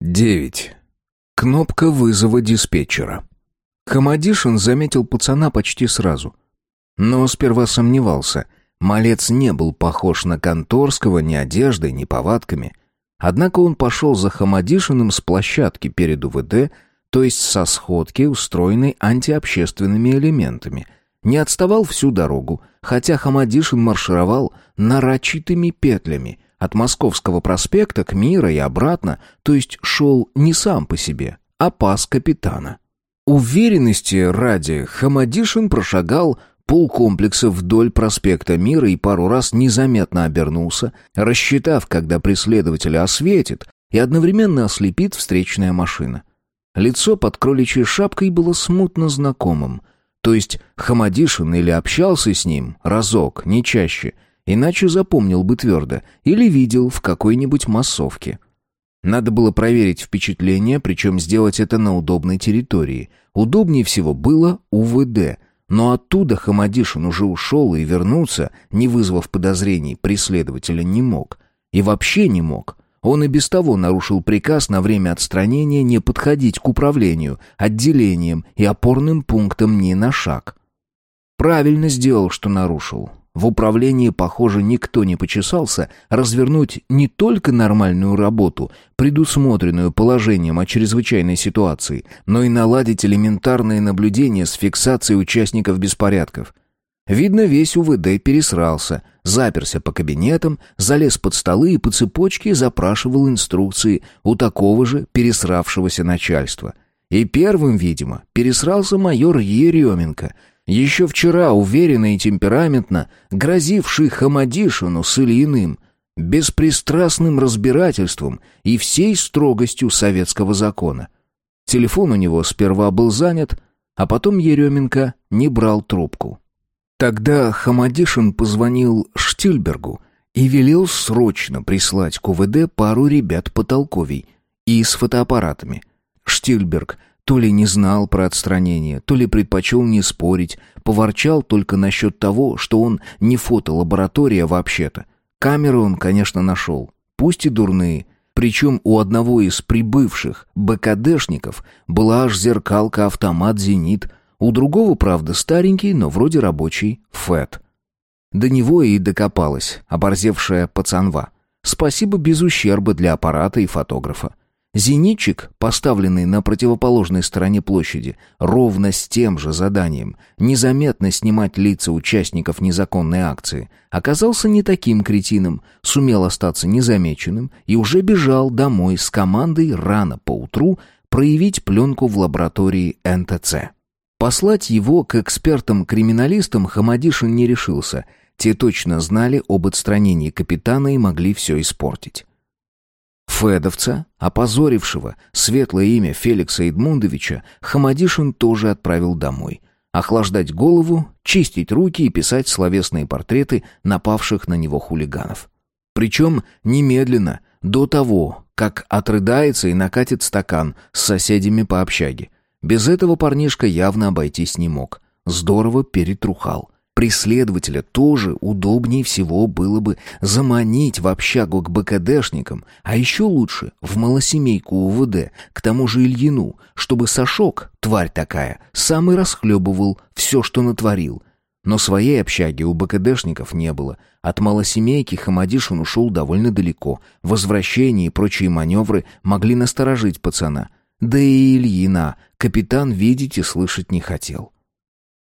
9. Кнопка вызова диспетчера. Хамадишин заметил пацана почти сразу. Но сперва сомневался. Малец не был похож на конторского ни одеждой, ни повадками. Однако он пошел за Хамадишиным с площадки перед УВД, то есть со сходки, устроенной антиобщественными элементами. Не отставал всю дорогу, хотя Хамадишин маршировал нарочитыми петлями — от Московского проспекта к Мира и обратно, то есть шел не сам по себе, а пас капитана. Уверенности ради Хамадишин прошагал полкомплекса вдоль проспекта Мира и пару раз незаметно обернулся, рассчитав, когда преследователя осветит и одновременно ослепит встречная машина. Лицо под кроличьей шапкой было смутно знакомым. То есть Хамадишин или общался с ним разок, не чаще — Иначе запомнил бы твердо или видел в какой-нибудь массовке. Надо было проверить впечатление, причем сделать это на удобной территории. Удобнее всего было УВД, но оттуда Хамадишин уже ушел и вернуться, не вызвав подозрений, преследователя не мог. И вообще не мог. Он и без того нарушил приказ на время отстранения не подходить к управлению, отделениям и опорным пунктам ни на шаг. Правильно сделал, что нарушил. В управлении, похоже, никто не почесался развернуть не только нормальную работу, предусмотренную положением о чрезвычайной ситуации, но и наладить элементарные наблюдения с фиксацией участников беспорядков. Видно, весь УВД пересрался, заперся по кабинетам, залез под столы и по цепочке запрашивал инструкции у такого же пересравшегося начальства. И первым, видимо, пересрался майор Еременко — еще вчера уверенно и темпераментно грозивший Хамадишину с Ильиным беспристрастным разбирательством и всей строгостью советского закона. Телефон у него сперва был занят, а потом Еременко не брал трубку. Тогда Хамадишин позвонил Штильбергу и велел срочно прислать к УВД пару ребят потолковей и с фотоаппаратами. Штильберг то ли не знал про отстранение, то ли предпочел не спорить, поворчал только насчет того, что он не фотолаборатория вообще-то. Камеры он, конечно, нашел, пусть и дурные. Причем у одного из прибывших БКДшников была аж зеркалка-автомат «Зенит», у другого, правда, старенький, но вроде рабочий «ФЭТ». До него и докопалась оборзевшая пацанва. Спасибо без ущерба для аппарата и фотографа. Зенитчик, поставленный на противоположной стороне площади, ровно с тем же заданием незаметно снимать лица участников незаконной акции, оказался не таким кретином, сумел остаться незамеченным и уже бежал домой с командой рано поутру проявить пленку в лаборатории НТЦ. Послать его к экспертам-криминалистам Хамадишин не решился. Те точно знали об отстранении капитана и могли все испортить. Федовца, опозорившего светлое имя Феликса Эдмундовича, Хамадишин тоже отправил домой. Охлаждать голову, чистить руки и писать словесные портреты напавших на него хулиганов. Причем немедленно, до того, как отрыдается и накатит стакан с соседями по общаге. Без этого парнишка явно обойтись не мог. Здорово перетрухал. Преследователя тоже удобнее всего было бы заманить в общагу к БКДшникам, а еще лучше в малосемейку УВД, к тому же Ильину, чтобы Сашок, тварь такая, сам и расхлебывал все, что натворил. Но своей общаги у БКДшников не было. От малосемейки Хамадишин ушел довольно далеко. Возвращение и прочие маневры могли насторожить пацана. Да и Ильина капитан видеть и слышать не хотел.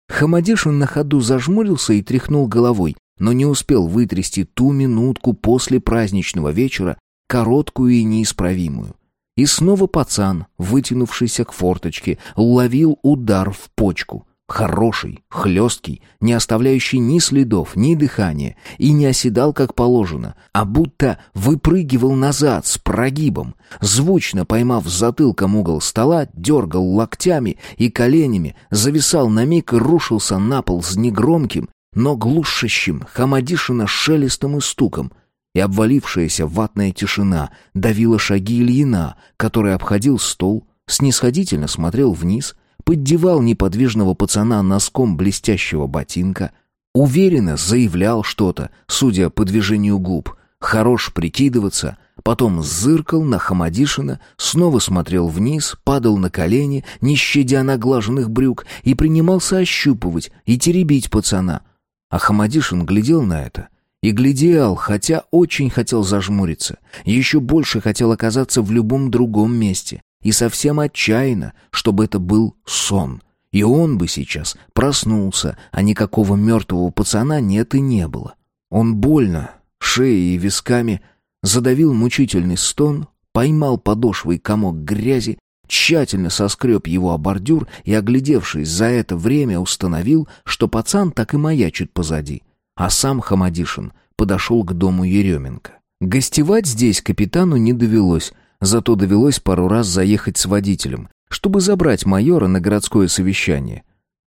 Хамадишин на ходу зажмурился и тряхнул головой, но не успел вытрясти ту минутку после праздничного вечера, короткую и неисправимую. И снова пацан, вытянувшийся к форточке, ловил удар в почку. Хороший, хлесткий, не оставляющий ни следов, ни дыхания, и не оседал как положено, а будто выпрыгивал назад с прогибом. Звучно поймав затылком угол стола, дергал локтями и коленями, зависал на миг и рушился на пол с негромким, но глушащим Хамадишина шелестом и стуком. И обвалившаяся ватная тишина давила шаги Ильина, который обходил стол, снисходительно смотрел вниз — поддевал неподвижного пацана носком блестящего ботинка, уверенно заявлял что-то, судя по движению губ, хорош прикидываться, потом зыркал на Хамадишина, снова смотрел вниз, падал на колени, не щадя наглаженных брюк, и принимался ощупывать и теребить пацана. А Хамадишин глядел на это — и глядел, хотя очень хотел зажмуриться, еще больше хотел оказаться в любом другом месте, и совсем отчаянно, чтобы это был сон. И он бы сейчас проснулся, а никакого мертвого пацана нет и не было. Он больно, шеей и висками, задавил мучительный стон, поймал подошвой комок грязи, тщательно соскреб его о бордюр и, оглядевшись за это время, установил, что пацан так и маячит позади. А сам Хамадишин подошел к дому Еременко. Гостевать здесь капитану не довелось, зато довелось пару раз заехать с водителем, чтобы забрать майора на городское совещание.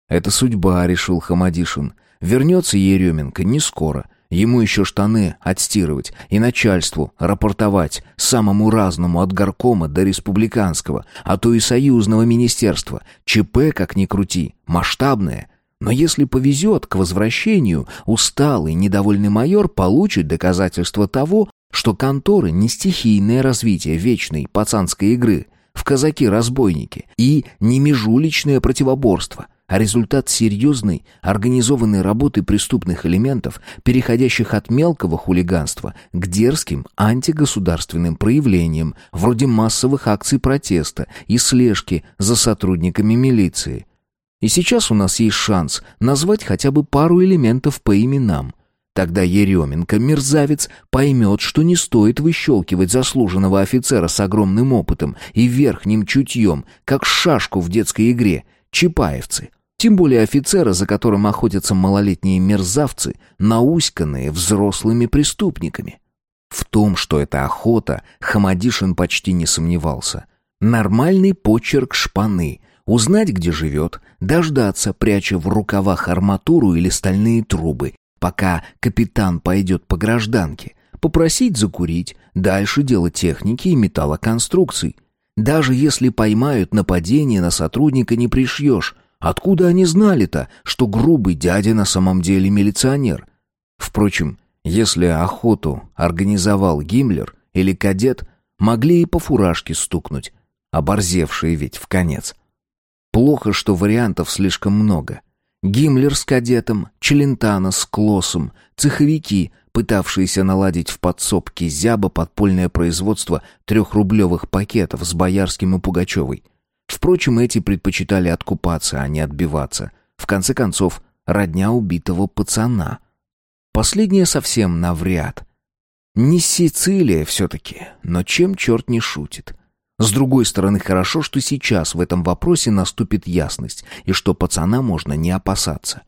«Это судьба», — решил Хамадишин. «Вернется Еременко не скоро. Ему еще штаны отстирывать и начальству рапортовать, самому разному от горкома до республиканского, а то и союзного министерства. ЧП, как ни крути, масштабное. Но если повезет, к возвращению усталый, недовольный майор получит доказательство того, что конторы не стихийное развитие вечной пацанской игры в казаки-разбойники и не межуличное противоборство, а результат серьезной, организованной работы преступных элементов, переходящих от мелкого хулиганства к дерзким антигосударственным проявлениям, вроде массовых акций протеста и слежки за сотрудниками милиции. И сейчас у нас есть шанс назвать хотя бы пару элементов по именам – Тогда Еременко, мерзавец, поймет, что не стоит выщелкивать заслуженного офицера с огромным опытом и верхним чутьем, как шашку в детской игре, чапаевцы. Тем более офицера, за которым охотятся малолетние мерзавцы, науськанные взрослыми преступниками. В том, что это охота, Хамадишин почти не сомневался. Нормальный почерк шпаны — узнать, где живет, дождаться, пряча в рукавах арматуру или стальные трубы, пока капитан пойдет по гражданке, попросить закурить, дальше дело техники и металлоконструкций. Даже если поймают нападение на сотрудника, не пришьешь. Откуда они знали-то, что грубый дядя на самом деле милиционер? Впрочем, если охоту организовал Гиммлер или кадет, могли и по фуражке стукнуть, оборзевшие ведь в конец. Плохо, что вариантов слишком много — Гиммлер с кадетом, Челентано с Клоссом, цеховики, пытавшиеся наладить в подсобке зяба подпольное производство трехрублевых пакетов с Боярским и Пугачевой. Впрочем, эти предпочитали откупаться, а не отбиваться. В конце концов, родня убитого пацана. Последнее совсем навряд. Не Сицилия все-таки, но чем черт не шутит. С другой стороны, хорошо, что сейчас в этом вопросе наступит ясность, и что пацана можно не опасаться.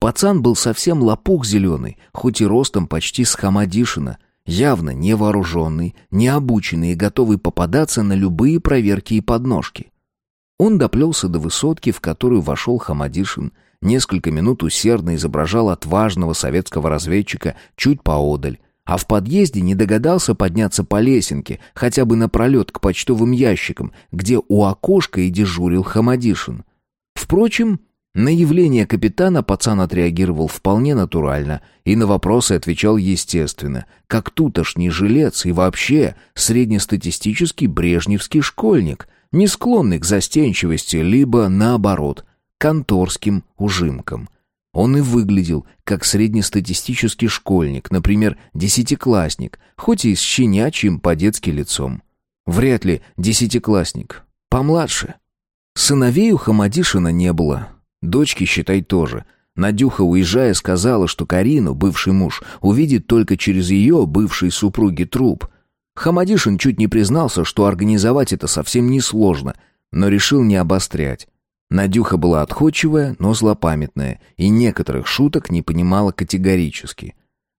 Пацан был совсем лопух зеленый, хоть и ростом почти с Хамадишина, явно невооруженный, необученный и готовый попадаться на любые проверки и подножки. Он доплелся до высотки, в которую вошел Хамадишин, несколько минут усердно изображал отважного советского разведчика чуть поодаль, а в подъезде не догадался подняться по лесенке, хотя бы напролет к почтовым ящикам, где у окошка и дежурил Хамадишин. Впрочем, на явление капитана пацан отреагировал вполне натурально и на вопросы отвечал естественно, как тутошний жилец и вообще среднестатистический брежневский школьник, не склонный к застенчивости, либо, наоборот, конторским ужимкам. Он и выглядел как среднестатистический школьник, например, десятиклассник, хоть и с щенячьим по-детски лицом. Вряд ли десятиклассник. Помладше. Сыновей у Хамадишина не было. Дочки, считай, тоже. Надюха, уезжая, сказала, что Карину, бывший муж, увидит только через ее, бывшей супруги, труп. Хамадишин чуть не признался, что организовать это совсем несложно, но решил не обострять. Надюха была отходчивая, но злопамятная, и некоторых шуток не понимала категорически.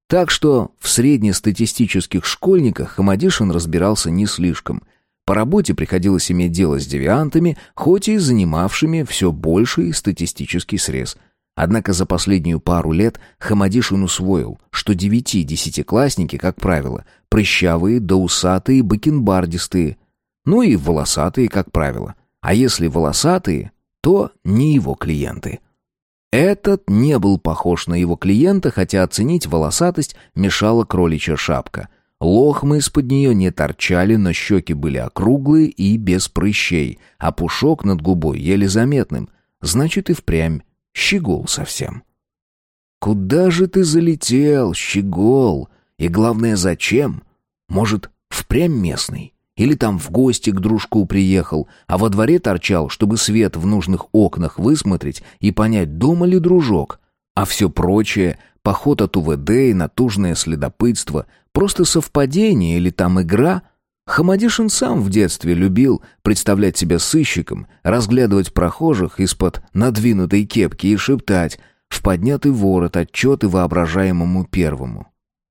Так что в среднестатистических школьниках Хамадишин разбирался не слишком. По работе приходилось иметь дело с девиантами, хоть и занимавшими все больший статистический срез. Однако за последнюю пару лет Хамадишин усвоил, что девяти-десятиклассники, как правило, прыщавые да усатые бакенбардистые, ну и волосатые, как правило. А если волосатые, то не его клиенты. Этот не был похож на его клиента, хотя оценить волосатость мешала кроличья шапка. Лохмы из-под нее не торчали, но щеки были округлые и без прыщей, а пушок над губой еле заметным. Значит, и впрямь щегол совсем. «Куда же ты залетел, щегол? И главное, зачем? Может, впрямь местный?» Или там в гости к дружку приехал, а во дворе торчал, чтобы свет в нужных окнах высмотреть и понять, дома ли дружок. А все прочее, поход от УВД и натужное следопытство, просто совпадение или там игра. Хамадишин сам в детстве любил представлять себя сыщиком, разглядывать прохожих из-под надвинутой кепки и шептать в поднятый ворот отчеты воображаемому первому.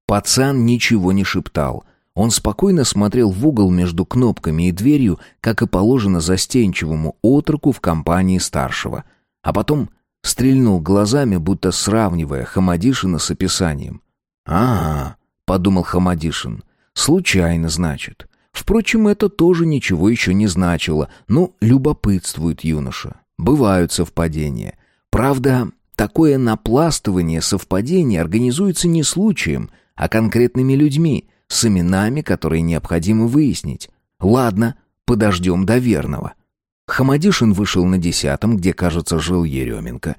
Пацан ничего не шептал — он спокойно смотрел в угол между кнопками и дверью, как и положено застенчивому отроку в компании старшего. А потом стрельнул глазами, будто сравнивая Хамадишина с описанием. «Ага», — подумал Хамадишин, — «случайно, значит». Впрочем, это тоже ничего еще не значило, но любопытствует юноша. Бывают совпадения. Правда, такое напластывание совпадений организуется не случаем, а конкретными людьми, с именами, которые необходимо выяснить. Ладно, подождем до. Хамадишин вышел на десятом, где, кажется, жил Еременко.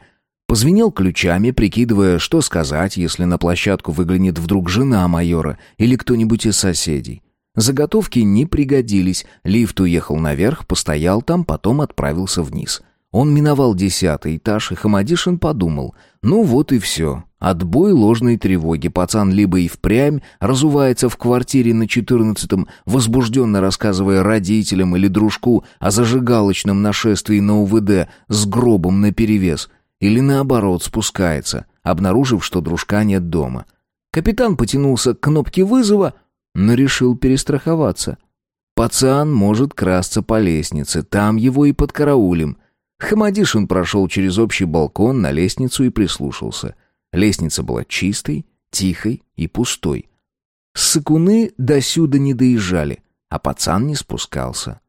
Позвенел ключами, прикидывая, что сказать, если на площадку выглянет вдруг жена майора или кто-нибудь из соседей. Заготовки не пригодились, лифт уехал наверх, постоял там, потом отправился вниз. Он миновал десятый этаж, и Хамадишин подумал, ну вот и все, Отбой ложной тревоги. Пацан либо и впрямь разувается в квартире на четырнадцатом, возбужденно рассказывая родителям или дружку о зажигалочном нашествии на УВД с гробом наперевес, или наоборот спускается, обнаружив, что дружка нет дома. Капитан потянулся к кнопке вызова, но решил перестраховаться. Пацан может красться по лестнице, там его и подкараулим. Хамадишин прошел через общий балкон на лестницу и прислушался — Лестница была чистой, тихой и пустой. Сыкуны досюда не доезжали, а пацан не спускался.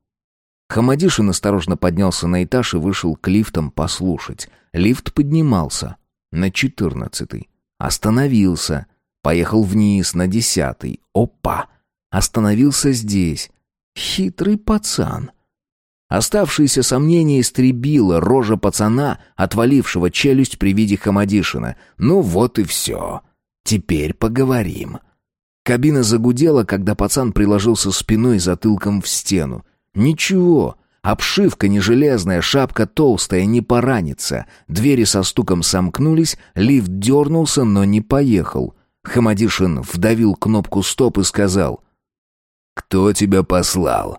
Хамадишин осторожно поднялся на этаж и вышел к лифтам послушать. Лифт поднимался на четырнадцатый. Остановился. Поехал вниз на десятый. Опа! Остановился здесь. Хитрый пацан. Оставшиеся сомнения истребила рожа пацана, отвалившего челюсть при виде Хамадишина. «Ну вот и все. Теперь поговорим». Кабина загудела, когда пацан приложился спиной и затылком в стену. «Ничего, обшивка не железная, шапка толстая, не поранится». Двери со стуком сомкнулись, лифт дернулся, но не поехал. Хамадишин вдавил кнопку «Стоп» и сказал «Кто тебя послал?»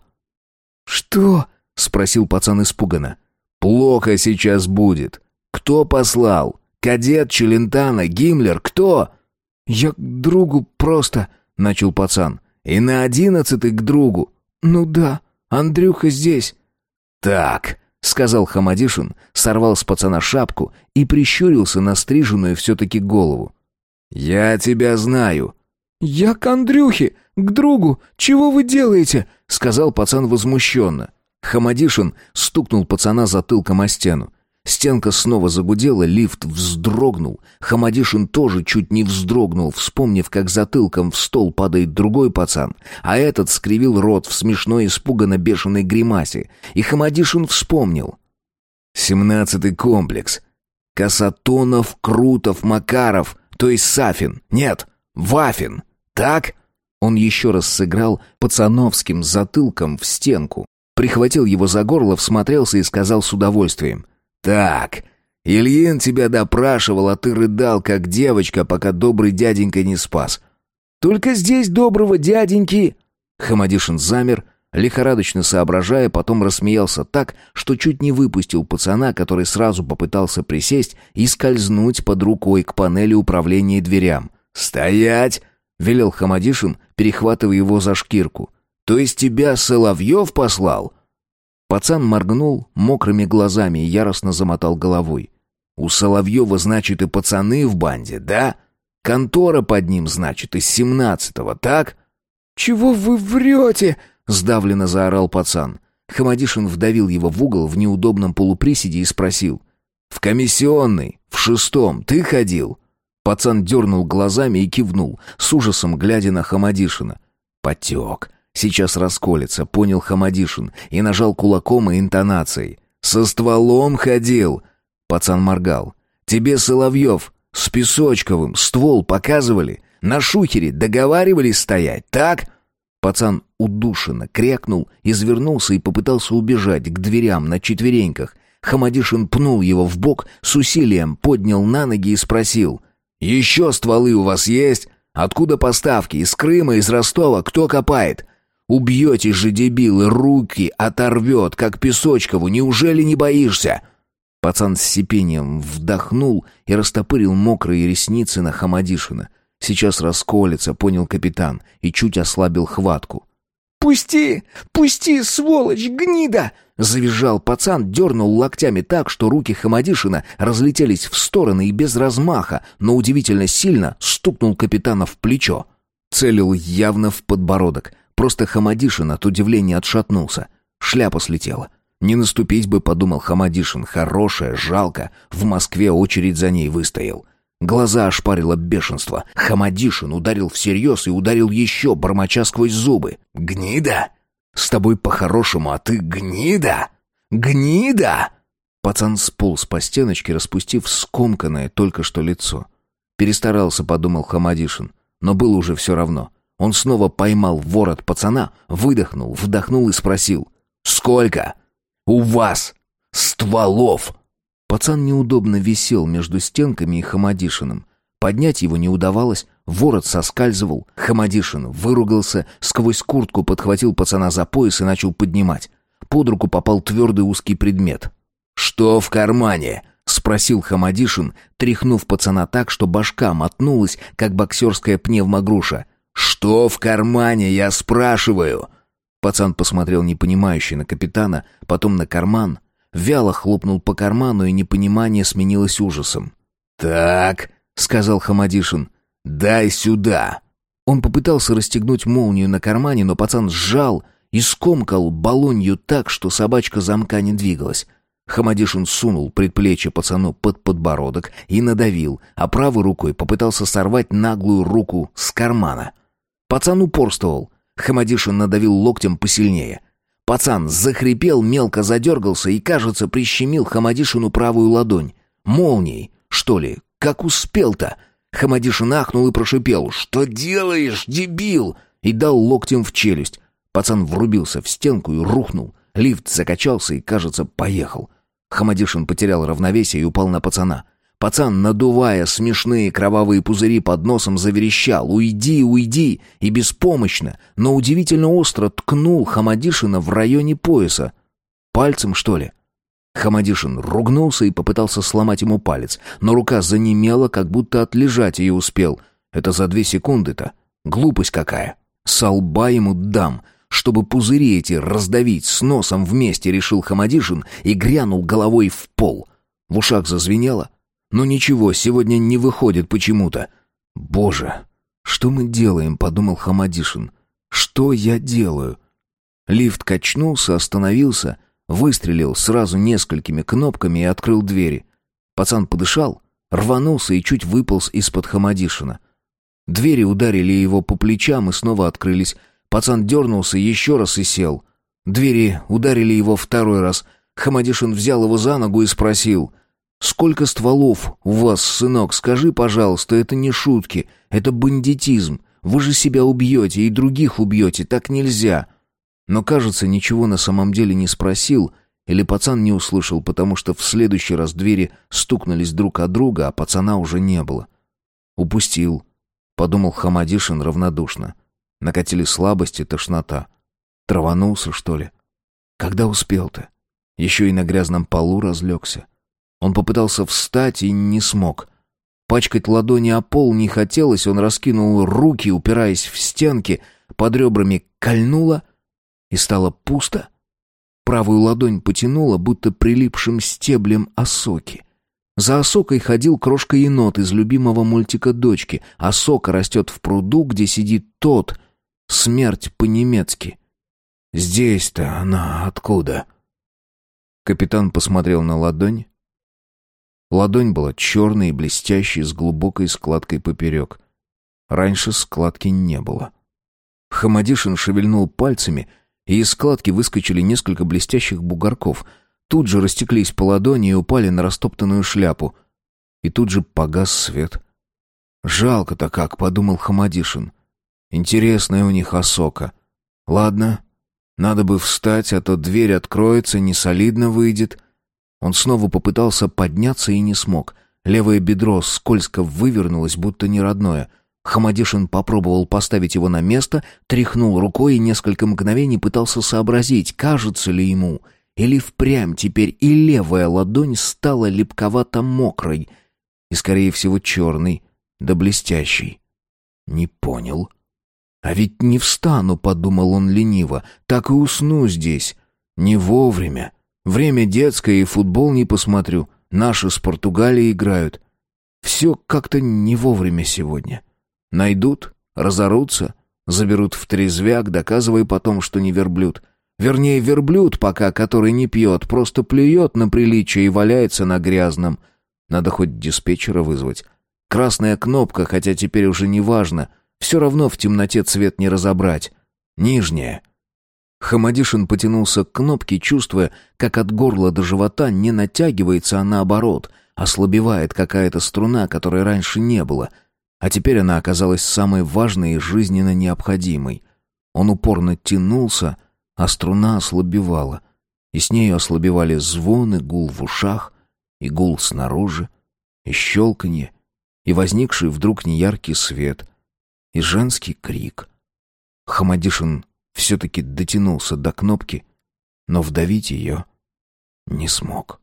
«Что?» — спросил пацан испуганно. «Плохо сейчас будет. Кто послал? Кадет Челентана? Гиммлер? Кто?» «Я к другу просто», — начал пацан. «И на одиннадцатый к другу?» «Ну да, Андрюха здесь». «Так», — сказал Хамадишин, сорвал с пацана шапку и прищурился на стриженную все-таки голову. «Я тебя знаю». «Я к Андрюхе, к другу. Чего вы делаете?» — сказал пацан возмущенно. Хамадишин стукнул пацана затылком о стену. Стенка снова загудела, лифт вздрогнул. Хамадишин тоже чуть не вздрогнул, вспомнив, как затылком в стол падает другой пацан, а этот скривил рот в смешной испуганно бешеной гримасе. И Хамадишин вспомнил. «Семнадцатый комплекс. Касатонов, Крутов, Макаров, то есть Сафин. Нет, Вафин. Так?» Он еще раз сыграл пацановским затылком в стенку, Прихватил его за горло, всмотрелся и сказал с удовольствием. «Так, Ильин тебя допрашивал, а ты рыдал, как девочка, пока добрый дяденька не спас. Только здесь доброго дяденьки...» Хамадишин замер, лихорадочно соображая, потом рассмеялся так, что чуть не выпустил пацана, который сразу попытался присесть и скользнуть под рукой к панели управления дверям. «Стоять!» — велел Хамадишин, перехватывая его за шкирку. То есть тебя Соловьев послал?» Пацан моргнул мокрыми глазами и яростно замотал головой. «У Соловьева, значит, и пацаны в банде, да? Контора под ним, значит, из семнадцатого, так?» «Чего вы врете?» — сдавленно заорал пацан. Хамадишин вдавил его в угол в неудобном полуприседе и спросил. «В комиссионный, В шестом ты ходил?» Пацан дернул глазами и кивнул, с ужасом глядя на Хамадишина. «Потек. Сейчас расколется», — понял Хамадишин и нажал кулаком и интонацией. «Со стволом ходил!» Пацан моргал. «Тебе, Соловьев, с Песочковым ствол показывали? На шухере договаривались стоять, так?» Пацан удушенно крякнул, извернулся и попытался убежать к дверям на четвереньках. Хамадишин пнул его в бок, с усилием поднял на ноги и спросил. «Еще стволы у вас есть? Откуда поставки? Из Крыма, из Ростова? Кто копает?» «Убьете же, дебилы, руки оторвет, как Песочкову, неужели не боишься?» Пацан с сипением вдохнул и растопырил мокрые ресницы на Хамадишина. Сейчас расколется, понял капитан, и чуть ослабил хватку. «Пусти! Пусти, сволочь, гнида!» Завизжал пацан, дернул локтями так, что руки Хамадишина разлетелись в стороны и без размаха, но удивительно сильно стукнул капитана в плечо. Целил явно в подбородок. Просто Хамадишин от удивления отшатнулся. Шляпа слетела. Не наступить бы, подумал Хамадишин, хорошая, жалко. В Москве очередь за ней выстоял. Глаза ошпарило бешенство. Хамадишин ударил всерьез и ударил еще, бормоча сквозь зубы. «Гнида! С тобой по-хорошему, а ты гнида! Гнида!» Пацан сполз по стеночке, распустив скомканное только что лицо. Перестарался, подумал Хамадишин, но было уже все равно. Он снова поймал ворот пацана, выдохнул, вдохнул и спросил. «Сколько? У вас стволов?» Пацан неудобно висел между стенками и Хамадишиным. Поднять его не удавалось, ворот соскальзывал. Хамадишин выругался, сквозь куртку подхватил пацана за пояс и начал поднимать. Под руку попал твердый узкий предмет. «Что в кармане?» — спросил Хамадишин, тряхнув пацана так, что башка мотнулась, как боксерская пневмогруша. «Что в кармане, я спрашиваю?» Пацан посмотрел непонимающе на капитана, потом на карман, вяло хлопнул по карману, и непонимание сменилось ужасом. «Так», — сказал Хамадишин, — «дай сюда». Он попытался расстегнуть молнию на кармане, но пацан сжал и скомкал балонью так, что собачка замка не двигалась. Хамадишин сунул предплечье пацану под подбородок и надавил, а правой рукой попытался сорвать наглую руку с кармана. Пацан упорствовал. Хамадишин надавил локтем посильнее. Пацан захрипел, мелко задергался и, кажется, прищемил Хамадишину правую ладонь. Молнией, что ли? Как успел-то? Хамадишин ахнул и прошипел. «Что делаешь, дебил?» И дал локтем в челюсть. Пацан врубился в стенку и рухнул. Лифт закачался и, кажется, поехал. Хамадишин потерял равновесие и упал на пацана. Пацан, надувая смешные кровавые пузыри под носом, заверещал «Уйди, уйди!» и беспомощно, но удивительно остро ткнул Хамадишина в районе пояса. Пальцем, что ли? Хамадишин ругнулся и попытался сломать ему палец, но рука занемела, как будто отлежать ее успел. Это за две секунды-то. Глупость какая. Со лба ему дам, чтобы пузыри эти раздавить с носом вместе, решил Хамадишин и грянул головой в пол. В ушах зазвенело, но ничего, сегодня не выходит почему-то. Боже, что мы делаем, подумал Хамадишин. Что я делаю? Лифт качнулся, остановился, выстрелил сразу несколькими кнопками и открыл двери. Пацан подышал, рванулся и чуть выполз из-под Хамадишина. Двери ударили его по плечам и снова открылись. Пацан дернулся еще раз и сел. Двери ударили его второй раз. Хамадишин взял его за ногу и спросил — Сколько стволов у вас, сынок? Скажи, пожалуйста, это не шутки, это бандитизм. Вы же себя убьете и других убьете, так нельзя. Но, кажется, ничего на самом деле не спросил, или пацан не услышал, потому что в следующий раз двери стукнулись друг от друга, а пацана уже не было. «Упустил», — подумал Хамадишин равнодушно. Накатили слабость и тошнота. Траванулся, что ли? Когда успел-то? Еще и на грязном полу разлегся. Он попытался встать и не смог. Пачкать ладони о пол не хотелось, он раскинул руки, упираясь в стенки, под ребрами кольнуло, и стало пусто. Правую ладонь потянуло, будто прилипшим стеблем осоки. За осокой ходил крошка-енот из любимого мультика дочки. Осока растет в пруду, где сидит тот. Смерть по-немецки. «Здесь-то она откуда?» Капитан посмотрел на ладонь, Ладонь была черной и блестящей, с глубокой складкой поперек. Раньше складки не было. Хамадишин шевельнул пальцами, и из складки выскочили несколько блестящих бугорков. Тут же растеклись по ладони и упали на растоптанную шляпу. И тут же погас свет. «Жалко-то как», — подумал Хамадишин. «Интересная у них осока. Ладно, надо бы встать, а то дверь откроется, не солидно выйдет». Он снова попытался подняться и не смог. Левое бедро скользко вывернулось, будто неродное — Хамадишин попробовал поставить его на место, тряхнул рукой и несколько мгновений пытался сообразить, кажется ли ему, или впрямь теперь и левая ладонь стала липковато-мокрой и, скорее всего, черной, да блестящей. Не понял. «А ведь не встану», — подумал он лениво, — «так и усну здесь. Не вовремя. Время детское, и футбол не посмотрю. Наши с Португалией играют. Все как-то не вовремя сегодня». Найдут, разорутся, заберут в трезвяк, доказывая потом, что не верблюд. Вернее, верблюд пока, который не пьет, просто плюет на приличие и валяется на грязном. Надо хоть диспетчера вызвать. Красная кнопка, хотя теперь уже не важно. Все равно в темноте цвет не разобрать. Нижняя. Хамадишин потянулся к кнопке, чувствуя, как от горла до живота не натягивается, а наоборот, ослабевает какая-то струна, которой раньше не было — а теперь она оказалась самой важной и жизненно необходимой. Он упорно тянулся, а струна ослабевала, и с нею ослабевали звон и гул в ушах, и гул снаружи, и щелканье, и возникший вдруг неяркий свет, и женский крик. Хамадишин все-таки дотянулся до кнопки, но вдавить ее не смог.